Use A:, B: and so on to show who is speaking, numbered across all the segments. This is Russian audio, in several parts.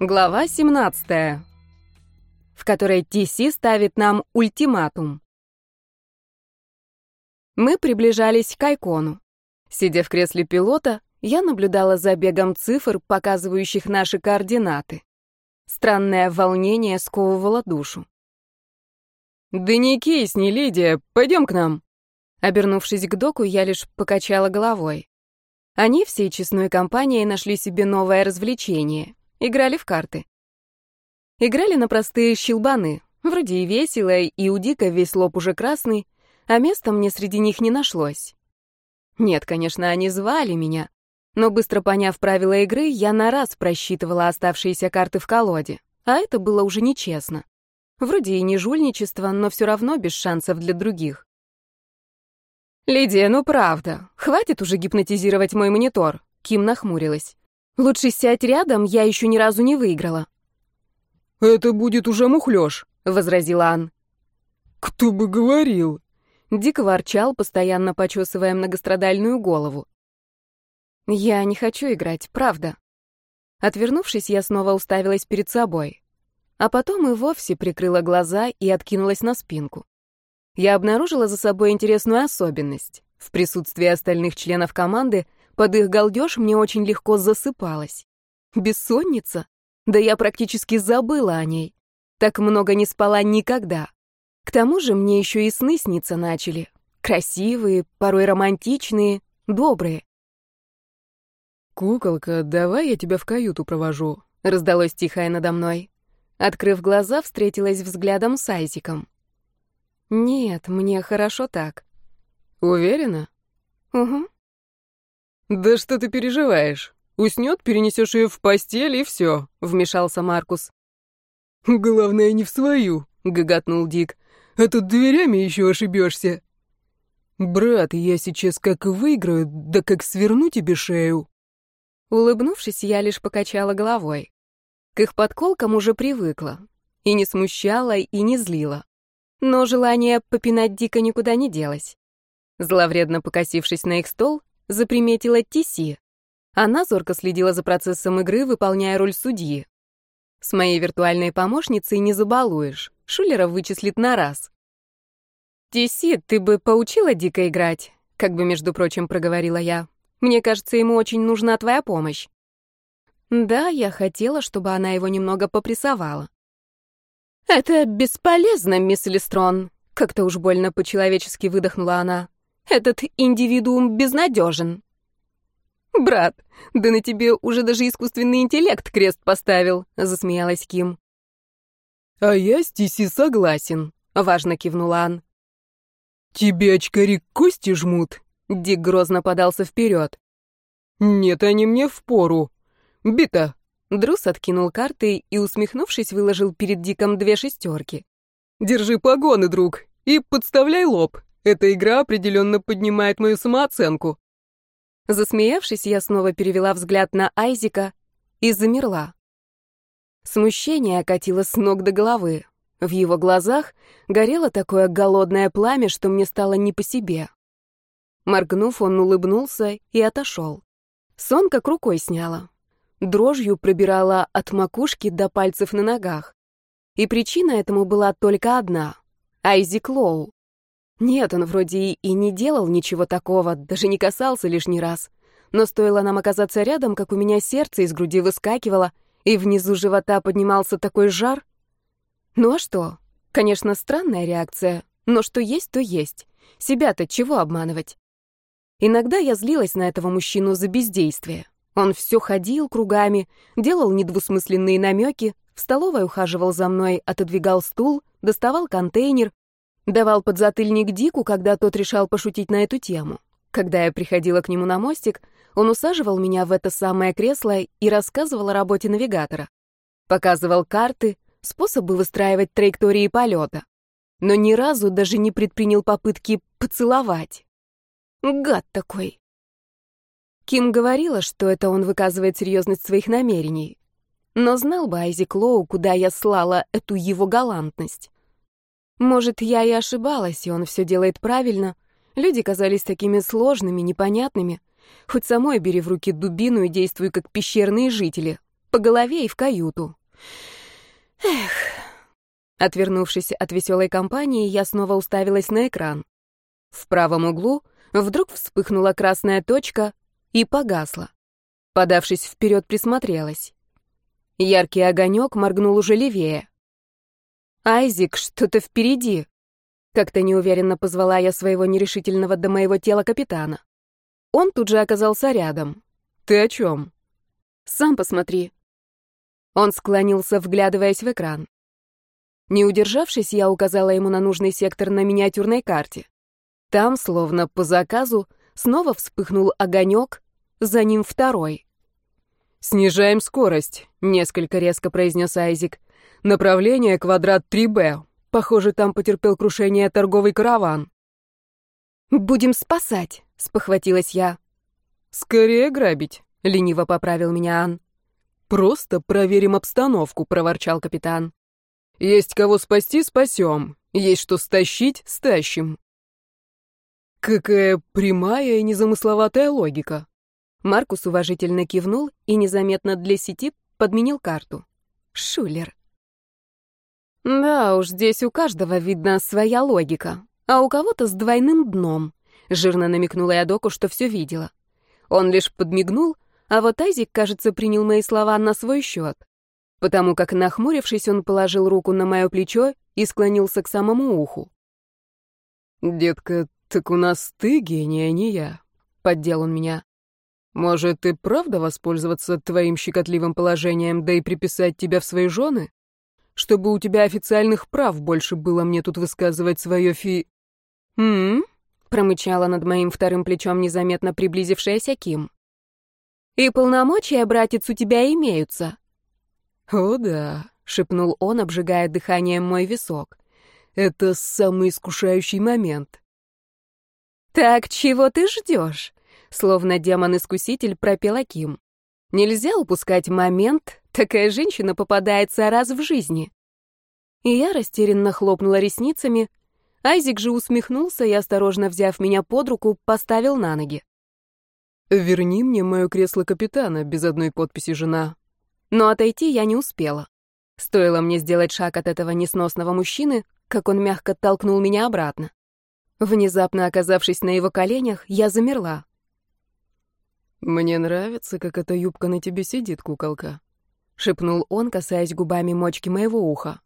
A: Глава 17, в которой Тиси ставит нам ультиматум. Мы приближались к Айкону. Сидя в кресле пилота, я наблюдала за бегом цифр, показывающих наши координаты. Странное волнение сковывало душу. «Да не кисни, Лидия, пойдем к нам». Обернувшись к доку, я лишь покачала головой. Они всей честной компанией нашли себе новое развлечение. Играли в карты. Играли на простые щелбаны. Вроде и весело, и у Дика весь лоб уже красный, а места мне среди них не нашлось. Нет, конечно, они звали меня, но быстро поняв правила игры, я на раз просчитывала оставшиеся карты в колоде, а это было уже нечестно. Вроде и не жульничество, но все равно без шансов для других. «Лидия, ну правда, хватит уже гипнотизировать мой монитор», — Ким нахмурилась. Лучше сядь рядом, я еще ни разу не выиграла.
B: Это будет уже мухлёж,
A: возразила Ан.
B: Кто бы говорил?
A: Дик ворчал, постоянно почесывая многострадальную голову. Я не хочу играть, правда. Отвернувшись, я снова уставилась перед собой. А потом и вовсе прикрыла глаза и откинулась на спинку. Я обнаружила за собой интересную особенность. В присутствии остальных членов команды под их галдеж мне очень легко засыпалось. Бессонница? Да я практически забыла о ней. Так много не спала никогда. К тому же мне еще и сны сниться начали. Красивые, порой романтичные, добрые.
B: «Куколка, давай я тебя в каюту провожу», — раздалось тихое надо мной.
A: Открыв глаза, встретилась взглядом с Айзиком. «Нет, мне хорошо так».
B: «Уверена?»
A: «Угу».
B: «Да что ты переживаешь? Уснет, перенесешь ее в постель, и все», — вмешался Маркус. «Главное, не в свою», — гоготнул Дик. «А тут дверями еще ошибешься». «Брат, я сейчас как выиграю, да как сверну тебе шею».
A: Улыбнувшись, я лишь покачала головой. К их подколкам уже привыкла. И не смущала, и не злила. Но желание попинать Дика никуда не делось. Зловредно покосившись на их стол, заприметила Тиси. Она зорко следила за процессом игры, выполняя роль судьи. С моей виртуальной помощницей не забалуешь. Шулера вычислит на раз. «Тиси, ты бы поучила Дика играть?» Как бы, между прочим, проговорила я. «Мне кажется, ему очень нужна твоя помощь». Да, я хотела, чтобы она его немного попрессовала. «Это бесполезно, мисс Листрон», — как-то уж больно по-человечески выдохнула она. Этот индивидуум безнадежен. «Брат, да на тебе уже даже искусственный интеллект крест поставил», — засмеялась Ким.
B: «А я с Тиси согласен», — важно кивнула Ан. «Тебе очкари кости жмут?» — Дик грозно подался вперед. «Нет, они мне впору. Бита!»
A: Друс откинул карты и, усмехнувшись, выложил перед Диком две шестерки.
B: «Держи погоны, друг, и подставляй лоб. Эта игра определенно поднимает мою самооценку.
A: Засмеявшись, я снова перевела взгляд на Айзика и замерла. Смущение окатило с ног до головы. В его глазах горело такое голодное пламя, что мне стало не по себе. Моргнув, он улыбнулся и отошел. Сон как рукой сняла. Дрожью пробирала от макушки до пальцев на ногах. И причина этому была только одна — Айзик Лоу. Нет, он вроде и не делал ничего такого, даже не касался лишний раз. Но стоило нам оказаться рядом, как у меня сердце из груди выскакивало, и внизу живота поднимался такой жар. Ну а что? Конечно, странная реакция, но что есть, то есть. Себя-то чего обманывать? Иногда я злилась на этого мужчину за бездействие. Он все ходил кругами, делал недвусмысленные намеки, в столовой ухаживал за мной, отодвигал стул, доставал контейнер, Давал подзатыльник Дику, когда тот решал пошутить на эту тему. Когда я приходила к нему на мостик, он усаживал меня в это самое кресло и рассказывал о работе навигатора. Показывал карты, способы выстраивать траектории полета. Но ни разу даже не предпринял попытки поцеловать. Гад такой. Ким говорила, что это он выказывает серьезность своих намерений. Но знал бы Айзек Лоу, куда я слала эту его галантность. Может, я и ошибалась, и он все делает правильно. Люди казались такими сложными, непонятными. Хоть самой бери в руки дубину и действуй как пещерные жители. по голове и в каюту. Эх. Отвернувшись от веселой компании, я снова уставилась на экран. В правом углу вдруг вспыхнула красная точка и погасла. Подавшись вперед, присмотрелась. Яркий огонек моргнул уже левее. «Айзик, что-то впереди!» Как-то неуверенно позвала я своего нерешительного до моего тела капитана. Он тут же оказался рядом.
B: «Ты о чем?»
A: «Сам посмотри». Он склонился, вглядываясь в экран. Не удержавшись, я указала ему на нужный сектор на миниатюрной карте. Там, словно по заказу, снова вспыхнул огонек, за ним второй.
B: «Снижаем скорость», — несколько резко произнес Айзик. «Направление квадрат 3Б. Похоже, там потерпел крушение торговый караван».
A: «Будем спасать», — спохватилась я.
B: «Скорее грабить», — лениво поправил меня Ан. «Просто проверим обстановку», — проворчал капитан. «Есть кого спасти — спасем. Есть что стащить — стащим». Какая прямая и незамысловатая логика.
A: Маркус уважительно кивнул и незаметно для сети подменил карту. Шулер. Да уж, здесь у каждого видна своя логика, а у кого-то с двойным дном. Жирно намекнула я доку, что все видела. Он лишь подмигнул, а вот Айзик, кажется, принял мои слова на свой счет. Потому как, нахмурившись, он положил руку на мое плечо и склонился к самому уху.
B: «Детка, так у нас ты гений, а не я», — поддел он меня. Может, и правда воспользоваться твоим щекотливым положением, да и приписать тебя в свои жены? Чтобы у тебя официальных прав больше было мне тут высказывать свое фи...
A: «М-м-м», промычала над моим вторым плечом незаметно приблизившаяся Ким. «И полномочия, братец, у тебя имеются».
B: «О да», — шепнул он, обжигая дыханием мой висок. «Это самый искушающий момент».
A: «Так чего ты ждешь?» Словно демон-искуситель пропел Аким. Нельзя упускать момент, такая женщина попадается раз в жизни. И я растерянно хлопнула ресницами. Айзик же усмехнулся и, осторожно взяв меня под руку, поставил на ноги.
B: «Верни мне мое кресло капитана, без одной подписи жена».
A: Но отойти я не успела. Стоило мне сделать шаг от этого несносного мужчины, как он мягко толкнул меня обратно. Внезапно оказавшись на его коленях, я замерла.
B: «Мне нравится, как эта юбка на тебе сидит, куколка», — шепнул он, касаясь губами мочки моего уха.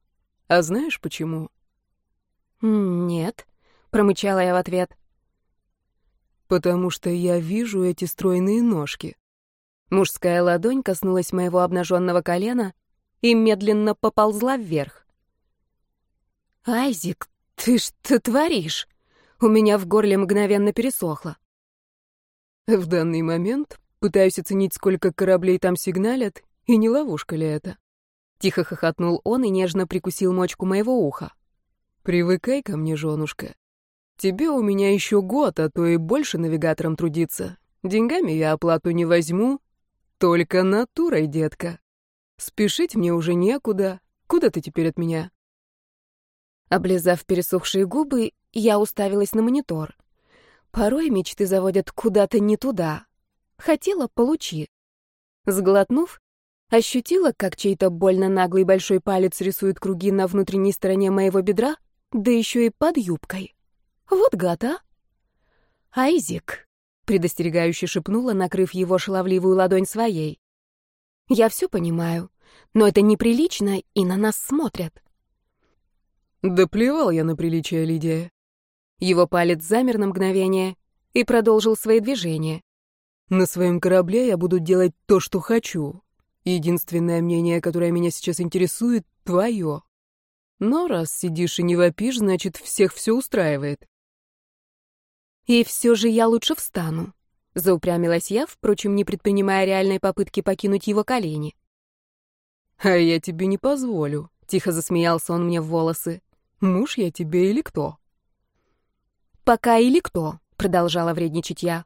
B: «А знаешь почему?»
A: «Нет», — промычала я в ответ.
B: «Потому что я вижу эти стройные ножки».
A: Мужская ладонь коснулась моего обнаженного колена и медленно поползла вверх. «Айзик, ты что творишь?» У меня в горле мгновенно пересохло.
B: В данный момент пытаюсь оценить, сколько кораблей там сигналят, и не ловушка ли это. Тихо хохотнул он и нежно прикусил мочку моего уха. «Привыкай ко мне, женушка. Тебе у меня еще год, а то и больше навигатором трудиться. Деньгами я оплату не возьму, только натурой, детка. Спешить мне уже некуда. Куда ты теперь от меня?»
A: Облизав пересохшие губы, я уставилась на монитор. Порой мечты заводят куда-то не туда. Хотела — получи. Сглотнув, ощутила, как чей-то больно наглый большой палец рисует круги на внутренней стороне моего бедра, да еще и под юбкой. Вот гад, а! «Айзик», — предостерегающе шепнула, накрыв его шаловливую ладонь своей. «Я все понимаю, но это неприлично, и на нас смотрят».
B: «Да плевал я на приличие, Лидия.
A: Его палец замер на мгновение и продолжил свои движения.
B: «На своем корабле я буду делать то, что хочу. Единственное мнение, которое меня сейчас интересует, — твое. Но раз сидишь и не вопишь, значит, всех все устраивает».
A: «И все же я лучше встану», — заупрямилась я, впрочем, не предпринимая реальной попытки покинуть его колени.
B: «А я тебе не позволю», — тихо засмеялся он мне в волосы. «Муж я тебе или кто?»
A: пока или кто?» — продолжала вредничать я.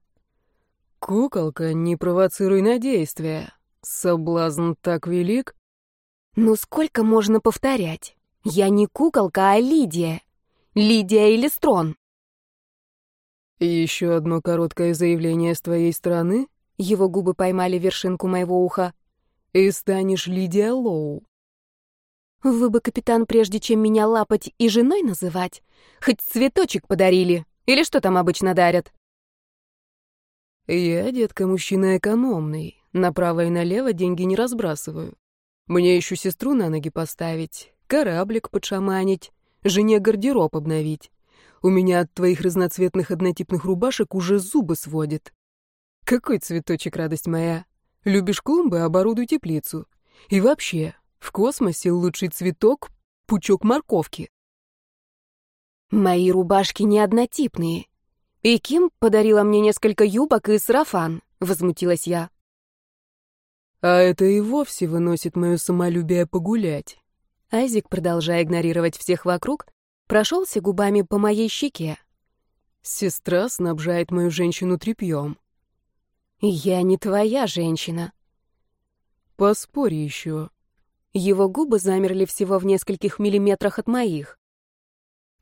B: «Куколка, не провоцируй на действия. Соблазн так велик».
A: «Ну сколько можно повторять? Я не куколка, а Лидия. Лидия или Строн?»
B: «Еще одно короткое заявление с твоей стороны?» Его губы поймали вершинку моего уха. И станешь Лидия Лоу.
A: Вы бы, капитан, прежде чем меня лапать и женой называть, хоть цветочек подарили, или что там обычно дарят?
B: Я, детка, мужчина экономный, направо и налево деньги не разбрасываю. Мне еще сестру на ноги поставить, кораблик подшаманить, жене гардероб обновить. У меня от твоих разноцветных однотипных рубашек уже зубы сводит. Какой цветочек, радость моя. Любишь клумбы, оборудуй теплицу. И вообще, в космосе лучший цветок — пучок морковки.
A: Мои рубашки не однотипные. И Ким подарила мне несколько юбок и сарафан, возмутилась я.
B: А это и вовсе выносит мое самолюбие погулять.
A: Айзик, продолжая игнорировать всех вокруг, прошелся губами по моей щеке.
B: Сестра снабжает мою женщину тряпьем.
A: Я не твоя женщина.
B: Поспорь еще.
A: Его губы замерли всего в нескольких миллиметрах от моих.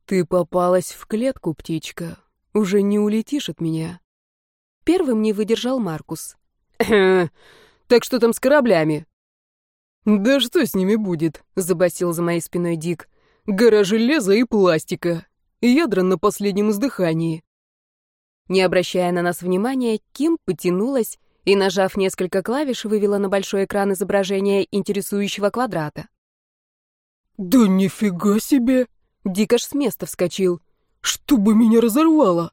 B: Ты попалась в клетку, птичка. Уже не улетишь от меня.
A: Первым не выдержал Маркус.
B: Так что там с кораблями? Да что с ними будет? Забасил за моей спиной Дик. Гора железа и пластика. Ядра на последнем издыхании.
A: Не обращая на нас внимания, Ким потянулась и, нажав несколько клавиш, вывела на большой экран изображение интересующего квадрата.
B: «Да нифига себе!»
A: Дик аж с места вскочил.
B: «Чтобы меня разорвало!»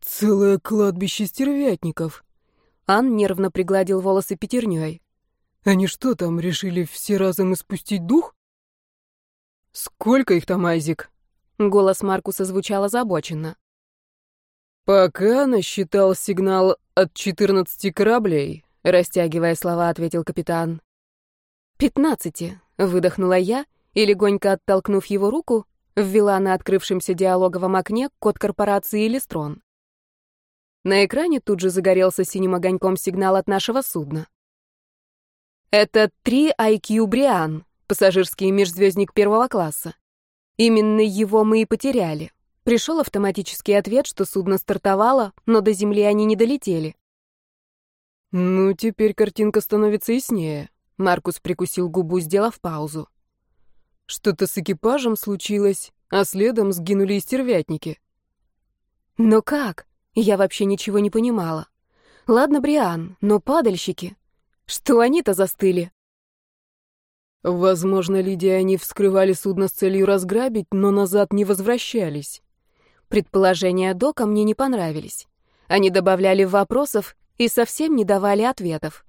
B: «Целое кладбище стервятников!»
A: Ан нервно пригладил волосы пятерней.
B: «Они что там, решили все разом испустить дух?» «Сколько их там, Айзик?»
A: Голос Маркуса звучал озабоченно.
B: «Пока насчитал сигнал от 14 кораблей», — растягивая слова, ответил капитан.
A: «Пятнадцати», — выдохнула я и, легонько оттолкнув его руку, ввела на открывшемся диалоговом окне код корпорации «Элистрон». На экране тут же загорелся синим огоньком сигнал от нашего судна. Это 3 IQ Бриан, пассажирский межзвездник первого класса. Именно его мы и потеряли. Пришел автоматический ответ, что судно стартовало, но до Земли они не долетели.
B: «Ну, теперь картинка становится яснее», — Маркус прикусил губу, сделав паузу. «Что-то с экипажем случилось, а следом сгинули и стервятники».
A: «Но как?» Я вообще ничего не понимала. Ладно, Бриан, но падальщики. Что они-то застыли?
B: Возможно, Лидия, они вскрывали судно с целью разграбить, но назад не возвращались.
A: Предположения Дока мне не понравились. Они добавляли вопросов и совсем не давали ответов.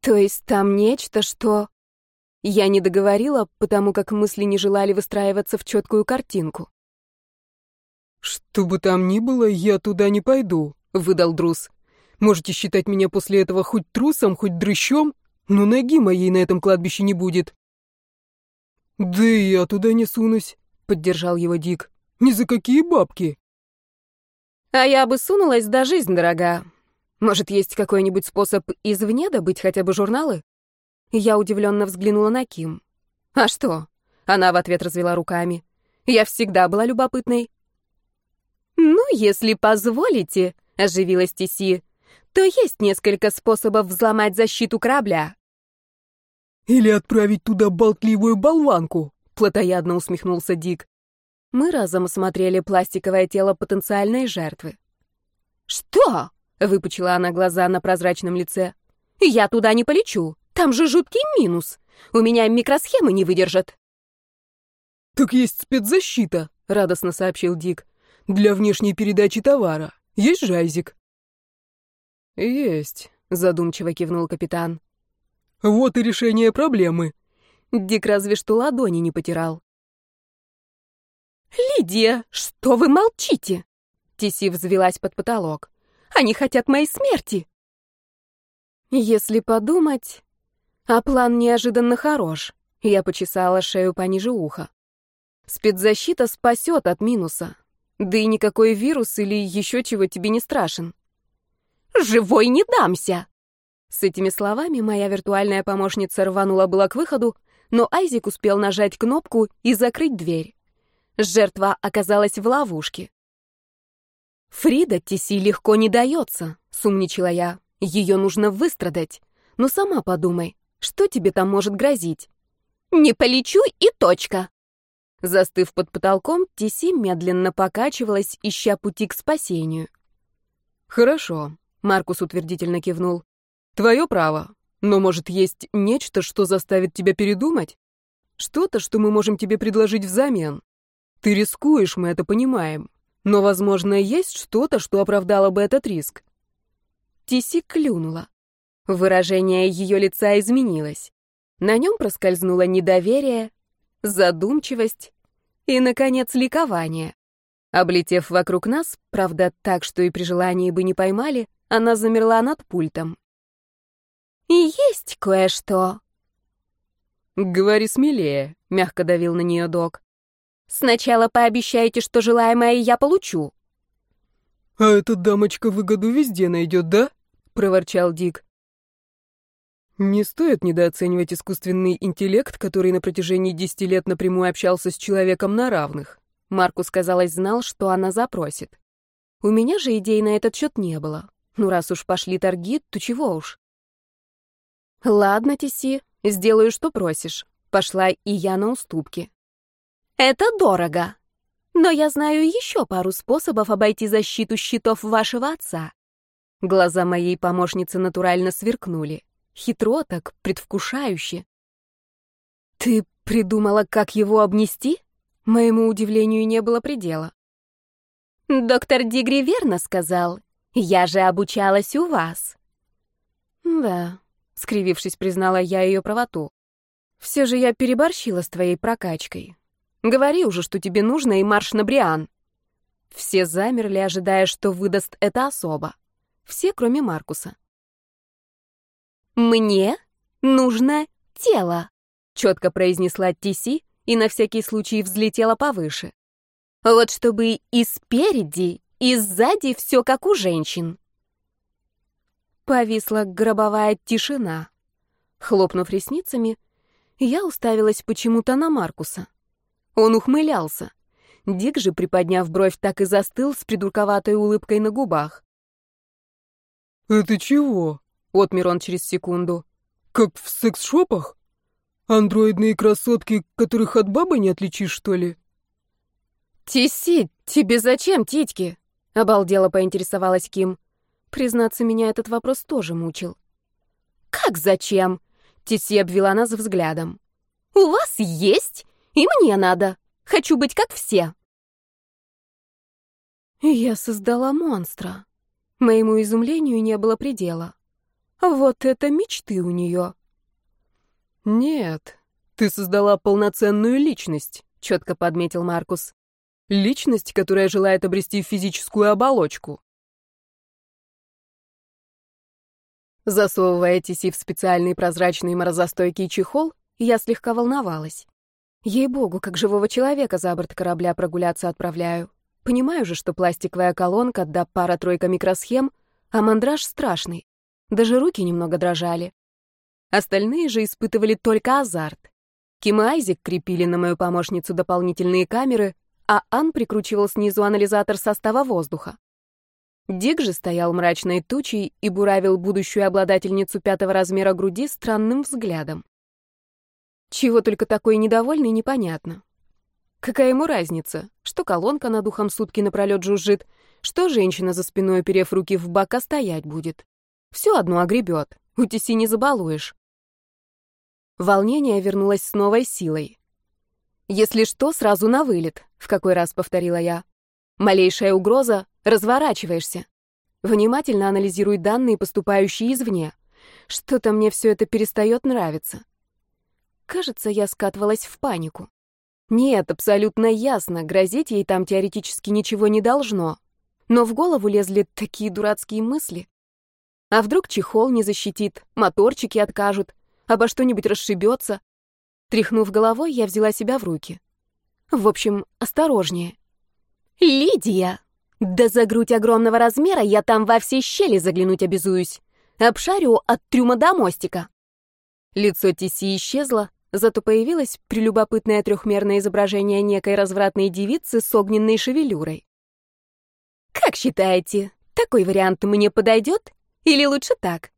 A: То есть там нечто, что... Я не договорила, потому как мысли не желали выстраиваться в четкую картинку.
B: «Что бы там ни было, я туда не пойду», — выдал Друз. «Можете считать меня после этого хоть трусом, хоть дрыщом, но ноги моей на этом кладбище не будет». «Да и я туда не сунусь», — поддержал его Дик. «Ни за какие бабки».
A: «А я бы сунулась, да жизнь дорога. Может, есть какой-нибудь способ извне добыть хотя бы журналы?» Я удивленно взглянула на Ким. «А что?» — она в ответ развела руками. «Я всегда была любопытной. «Ну, если позволите», — оживилась Тиси, «то есть несколько способов взломать защиту корабля».
B: «Или отправить туда болтливую болванку», — плотоядно усмехнулся Дик.
A: Мы разом осмотрели пластиковое тело потенциальной жертвы. «Что?» — выпучила она глаза на прозрачном лице. «Я туда не полечу. Там же жуткий минус. У меня микросхемы не выдержат».
B: «Так есть спецзащита», — радостно сообщил Дик для внешней передачи товара. Есть жайзик?» «Есть», — задумчиво кивнул капитан. «Вот и решение проблемы».
A: Дик разве что ладони не потирал. «Лидия, что вы молчите?» Тиси взвелась под потолок. «Они хотят моей смерти!» Если подумать... А план неожиданно хорош. Я почесала шею пониже уха. Спецзащита спасет от минуса. Да и никакой вирус или еще чего тебе не страшен. «Живой не дамся!» С этими словами моя виртуальная помощница рванула было к выходу, но Айзик успел нажать кнопку и закрыть дверь. Жертва оказалась в ловушке. «Фрида Тиси легко не дается», — сумничала я. «Ее нужно выстрадать. Ну сама подумай, что тебе там может грозить? Не полечу и точка. Застыв под потолком, Тиси медленно покачивалась, ища пути к спасению.
B: «Хорошо», — Маркус утвердительно кивнул. «Твое право. Но, может, есть нечто, что заставит тебя передумать? Что-то, что мы можем тебе предложить взамен? Ты рискуешь, мы это понимаем. Но, возможно, есть что-то, что оправдало бы этот риск».
A: Тиси клюнула. Выражение ее лица изменилось. На нем проскользнуло недоверие, задумчивость и, наконец, ликование. Облетев вокруг нас, правда, так, что и при желании бы не поймали, она замерла над пультом. «И есть кое-что».
B: «Говори смелее», — мягко давил на нее док.
A: «Сначала пообещайте, что желаемое я получу».
B: «А эта дамочка выгоду везде найдет, да?» — проворчал Дик. Не стоит недооценивать искусственный интеллект, который на протяжении десяти лет напрямую общался с человеком на равных. Маркус, казалось, знал, что она запросит. У меня же идей на этот счет не было. Ну, раз уж пошли торги, то чего уж. Ладно, Тиси, сделаю, что просишь. Пошла и я на уступки. Это дорого. Но я знаю еще пару способов обойти защиту щитов вашего отца. Глаза моей помощницы натурально сверкнули. Хитро так, предвкушающе. «Ты придумала, как его обнести?» Моему удивлению не было предела. «Доктор Дигри верно сказал. Я же обучалась у вас». «Да», — скривившись, признала я ее правоту. «Все же я переборщила с твоей прокачкой. Говори уже, что тебе нужно, и марш на Бриан». Все замерли, ожидая, что выдаст это особо. Все, кроме Маркуса. «Мне нужно тело», — четко произнесла Тиси и на всякий случай взлетела повыше. «Вот чтобы и спереди, и сзади все как у женщин». Повисла гробовая тишина. Хлопнув ресницами, я уставилась почему-то на Маркуса. Он ухмылялся. Дик же, приподняв бровь, так и застыл с придурковатой улыбкой на губах. «Это чего?»
A: Отмер он через секунду.
B: «Как в секс-шопах? Андроидные красотки, которых от бабы не отличишь, что ли?»
A: «Тиси, тебе зачем титьки?» — обалдело поинтересовалась Ким. Признаться, меня этот вопрос тоже мучил. «Как зачем?» — Тиси обвела нас взглядом. «У вас есть, и мне надо. Хочу быть как все». Я создала монстра. Моему изумлению не было предела. Вот это мечты у нее.
B: Нет, ты создала полноценную личность, четко подметил Маркус. Личность, которая желает обрести физическую оболочку.
A: Засовывая Тиси в специальный прозрачный морозостойкий чехол, я слегка волновалась. Ей-богу, как живого человека за борт корабля прогуляться отправляю. Понимаю же, что пластиковая колонка да пара-тройка микросхем, а мандраж страшный. Даже руки немного дрожали. Остальные же испытывали только азарт. Ким и Айзек крепили на мою помощницу дополнительные камеры, а Ан прикручивал снизу анализатор состава воздуха. Дик же стоял мрачной тучей и буравил будущую обладательницу пятого размера груди странным взглядом. Чего только такой недовольный, непонятно. Какая ему разница, что колонка над ухом сутки напролет жужжит, что женщина за спиной, уперев руки в бока, стоять будет. Все одно огребет. Утеси не забалуешь. Волнение вернулось с новой силой. «Если что, сразу на вылет», — в какой раз повторила я. «Малейшая угроза — разворачиваешься. Внимательно анализируй данные, поступающие извне. Что-то мне все это перестает нравиться». Кажется, я скатывалась в панику. Нет, абсолютно ясно, грозить ей там теоретически ничего не должно. Но в голову лезли такие дурацкие мысли. А вдруг чехол не защитит, моторчики откажут, обо что-нибудь расшибется? Тряхнув головой, я взяла себя в руки. В общем, осторожнее. «Лидия! Да за грудь огромного размера я там во все щели заглянуть обязуюсь. Обшарю от трюма до мостика». Лицо Тиси исчезло, зато появилось прелюбопытное трехмерное изображение некой развратной девицы с огненной шевелюрой. «Как считаете, такой вариант мне подойдет?» Или лучше так?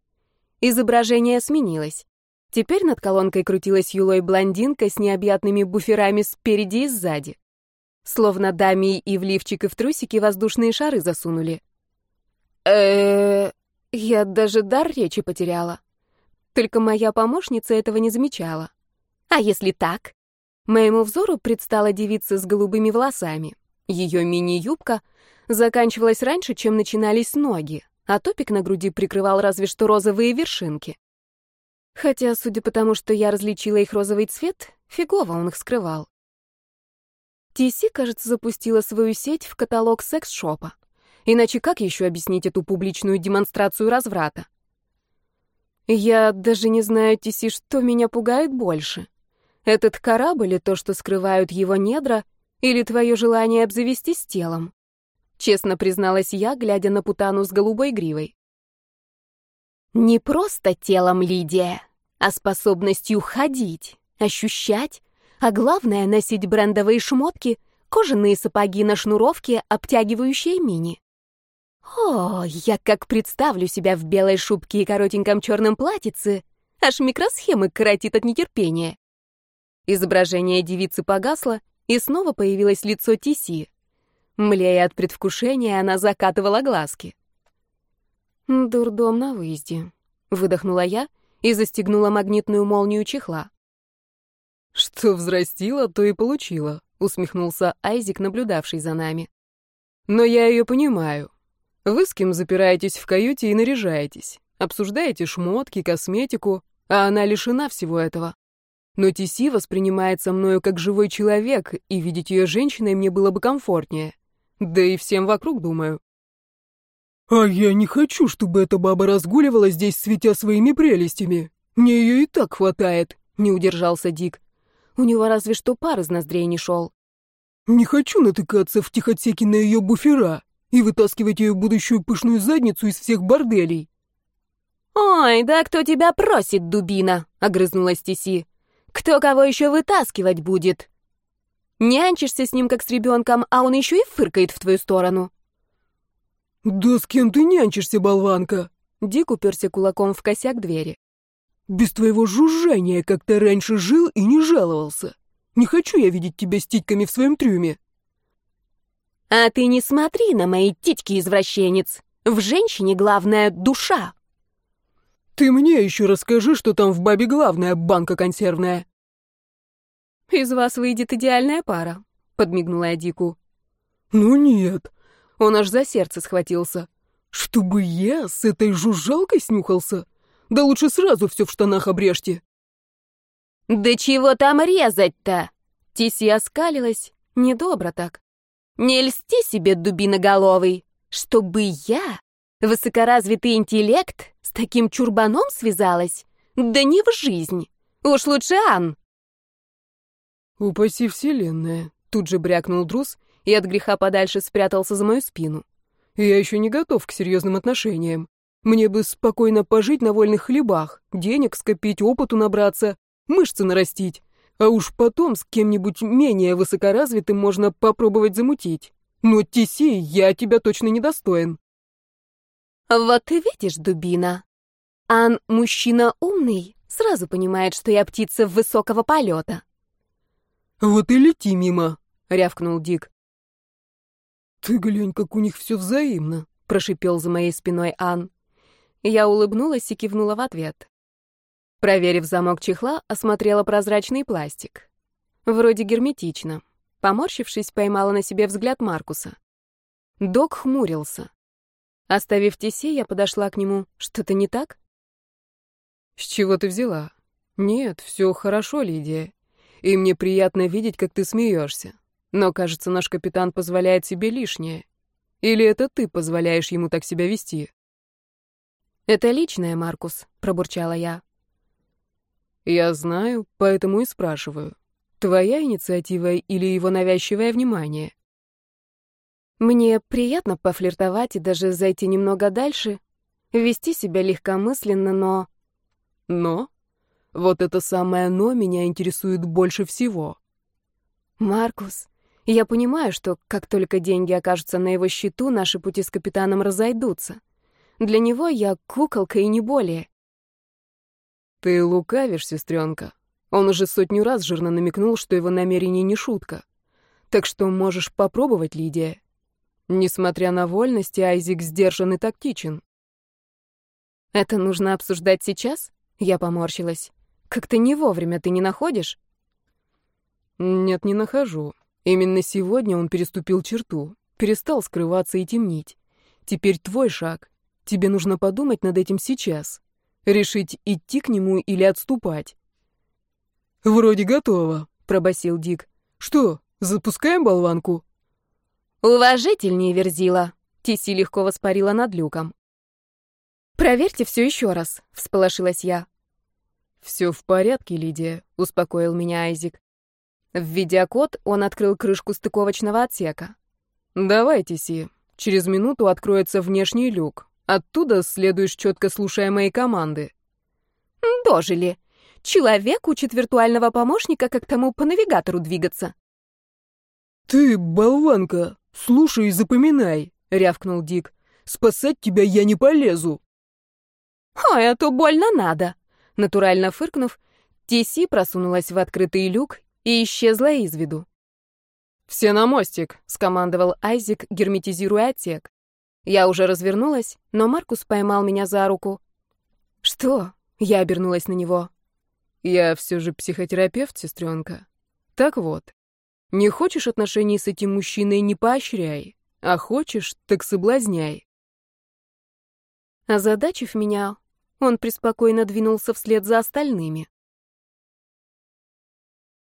A: изображение сменилось. Теперь над колонкой крутилась юлой блондинка с необъятными буферами спереди и сзади. Словно даме и в лифчик, и в трусики воздушные шары засунули. э Я даже дар речи потеряла. Только моя помощница этого не замечала. А если так? Моему взору предстала девица с голубыми волосами. Ее мини-юбка заканчивалась раньше, чем начинались ноги, а топик на груди прикрывал разве что розовые вершинки. Хотя, судя по тому, что я различила их розовый цвет, фигово он их скрывал. Тиси, кажется, запустила свою сеть в каталог секс-шопа. Иначе как еще объяснить эту публичную демонстрацию разврата? Я даже не знаю, Тиси, что меня пугает больше. Этот корабль и то, что скрывают его недра, или твое желание обзавестись телом? Честно призналась я, глядя на путану с голубой гривой. Не просто телом, Лидия, а способностью ходить, ощущать, а главное — носить брендовые шмотки, кожаные сапоги на шнуровке, обтягивающие мини. О, я как представлю себя в белой шубке и коротеньком черном платьице, аж микросхемы коротит от нетерпения. Изображение девицы погасло, и снова появилось лицо Тиси. Млея от предвкушения, она закатывала глазки. «Дурдом на выезде», — выдохнула я и застегнула магнитную молнию чехла.
B: «Что взрастила, то и получила», — усмехнулся Айзик, наблюдавший за нами. «Но я ее понимаю. Вы с кем запираетесь в каюте и наряжаетесь, обсуждаете шмотки, косметику, а она лишена всего этого. Но Тиси воспринимается мною как живой человек, и видеть ее женщиной мне было бы комфортнее. Да и всем вокруг, думаю».
C: «А я не хочу, чтобы эта баба разгуливала здесь, светя своими прелестями. Мне ее и так хватает», — не удержался Дик.
A: У него разве что пар из ноздрей не шел.
C: «Не хочу натыкаться в тихотеке на ее буфера и вытаскивать ее будущую пышную задницу из всех борделей».
A: «Ой, да кто тебя просит, дубина?» — огрызнулась Тиси. «Кто кого еще вытаскивать будет?» Нянчишься с ним, как с ребенком, а он еще и фыркает в твою сторону.
C: «Да с кем ты нянчишься, болванка?»
A: Дик уперся кулаком в косяк двери.
C: Без твоего жужжания как-то раньше жил и не жаловался. Не хочу я видеть тебя с титьками в своем трюме.
A: А ты не смотри на мои титьки, извращенец. В женщине главная душа.
C: Ты мне еще расскажи, что там в бабе главная банка консервная.
A: Из вас выйдет идеальная пара, подмигнула я Дику.
C: Ну нет.
A: Он аж за сердце схватился.
C: Чтобы я с этой жужжалкой снюхался? Да лучше сразу все в штанах обрежьте.
A: Да чего там резать-то? Тиси оскалилась, недобро так. Не льсти себе, дубиноголовый, чтобы я, высокоразвитый интеллект, с таким чурбаном связалась? Да не в жизнь. Уж лучше Ан.
B: «Упаси вселенная», — тут же брякнул Друз и от греха подальше спрятался за мою спину. «Я еще не готов к серьезным отношениям. Мне бы спокойно пожить на вольных хлебах, денег скопить, опыту набраться, мышцы нарастить. А уж потом с кем-нибудь менее высокоразвитым можно попробовать замутить. Но, Тиси, я тебя точно недостоин.
A: Вот ты видишь, дубина. Ан, мужчина умный, сразу понимает, что я птица высокого полета.
C: Вот и лети мимо,
B: рявкнул Дик.
C: Ты глянь, как у них все взаимно,
A: прошипел за моей спиной Ан. Я улыбнулась и кивнула в ответ. Проверив замок чехла, осмотрела прозрачный пластик. Вроде герметично. Поморщившись, поймала на себе взгляд Маркуса. Док хмурился. Оставив Тиси, я подошла к нему. Что-то не так?
B: «С чего ты взяла?» «Нет, все хорошо, Лидия. И мне приятно видеть, как ты смеешься. Но, кажется, наш капитан позволяет себе лишнее. Или это ты позволяешь ему так себя вести?»
A: «Это личное, Маркус», — пробурчала я.
B: «Я знаю, поэтому и спрашиваю. Твоя инициатива или его навязчивое внимание?»
A: «Мне приятно пофлиртовать и даже зайти немного дальше, вести себя легкомысленно, но...»
B: «Но? Вот это самое «но» меня интересует больше всего».
A: «Маркус, я понимаю, что как только деньги окажутся на его счету, наши пути с капитаном разойдутся. Для него я куколка и не более.
B: Ты лукавишь, сестренка. Он уже сотню раз жирно намекнул, что его намерение не шутка. Так что можешь попробовать, Лидия. Несмотря на вольности, Айзик сдержан и тактичен.
A: Это нужно обсуждать сейчас? Я поморщилась. Как-то не вовремя ты не находишь?
B: Нет, не нахожу. Именно сегодня он переступил черту, перестал скрываться и темнить. Теперь твой шаг. Тебе нужно подумать над этим сейчас. Решить, идти к нему или отступать.
C: «Вроде готово», —
B: пробасил Дик.
C: «Что, запускаем болванку?»
A: «Уважительнее, Верзила», — Тиси легко воспарила над люком. «Проверьте все еще раз», — всполошилась я.
B: «Все в порядке, Лидия», — успокоил меня Айзик. Введя код, он открыл крышку стыковочного отсека. «Давайте, Си. Через минуту откроется внешний люк. Оттуда следуешь, четко слушая мои команды».
A: «Дожили. Человек учит виртуального помощника, как тому по навигатору двигаться».
C: «Ты, болванка, слушай и запоминай», — рявкнул Дик. «Спасать тебя я не полезу».
A: «Ой, а то больно надо!» Натурально фыркнув, Тиси просунулась в открытый люк и исчезла из виду.
B: «Все на мостик», — скомандовал Айзик, герметизируя отсек. Я уже развернулась, но Маркус поймал меня за руку.
A: «Что?» — я обернулась на него.
B: «Я все же психотерапевт, сестренка. Так вот, не хочешь отношений с этим мужчиной — не поощряй, а хочешь — так соблазняй».
A: Озадачив меня, он преспокойно двинулся вслед за остальными.